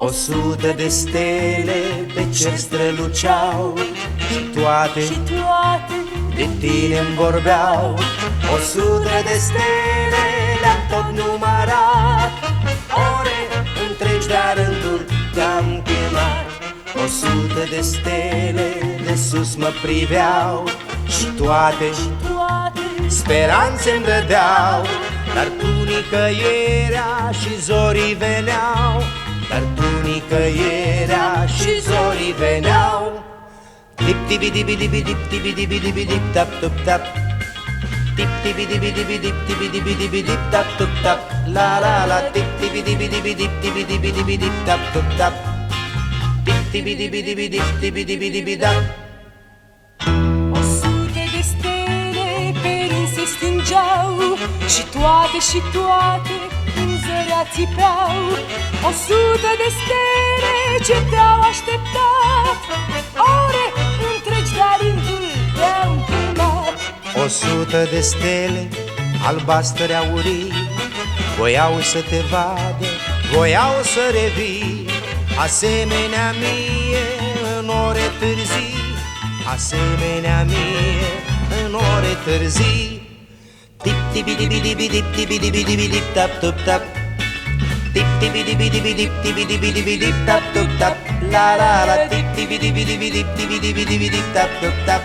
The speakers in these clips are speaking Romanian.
O sută de stele pe cer străluceau Și toate și toate de tine îmi vorbeau O sută de stele le-am tot numărat. Ore întregi de-a rândul te-am chemat. O sută de stele de sus mă priveau Și toate toate speranțe-mi dădeau. Dar tu nicăierea și zorii veneau Dar tu nicăierea Dip dibi dibi dibi dip dibi dibi dibi dip tap tup tap. Dip dibi dibi dibi dip dibi dibi dibi dip tap tup tap. La la la dip dibi dibi dibi dip dibi dibi dibi dip tap tup tap. Dip dibi dibi dibi dip dibi dibi dibi dap. O sute de stele pe rând se stingeau Și toate și toate în zărea țipeau O sută de stele ce te-au O sută de stele albastre aurii Voiau să te vadă, voiau să revii Asemenea mie în ore târzii Asemenea mie în ore târzii Dip dibi dibi dibi dip dibi dibi dibi dip tap tup tap Dip dibi dibi dibi dip dibi dibi dibi dip tap tup tap La la la dip dibi dibi dibi dip dibi dibi dibi dip tap tup tap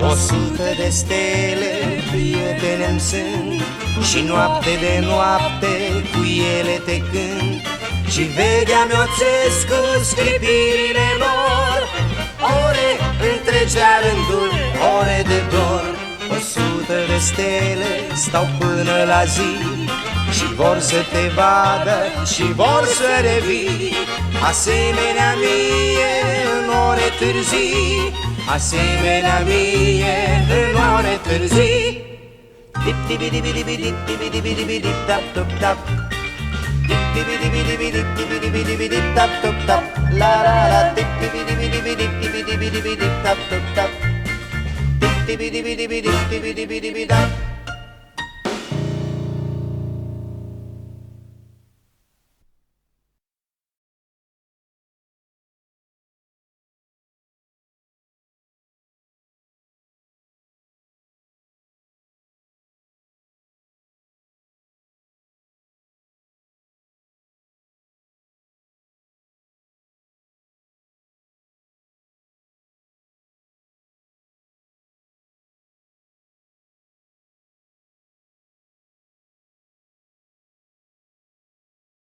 O sută de stele prietene sunt. Și noapte de noapte cu ele te cânt. Și vegea mi-o țes cu scripirile lor. Ore întregi de rândul, ore de dor. O sută de stele stau până la zi Și vor să te vadă și vor să revii Asemenea mie în ore târzii Asemenea mie în ore târzii Dip dibi dibi dibi dip dibi dibi dibi dip tap tup tap Dip dibi dibi dibi dip dibi dibi dibi dip tap tup tap La la la dip dibi dibi dibi dip dibi dibi dibi dip tap tup tap Dip dibi dibi dibi dip dibi dibi dibi dap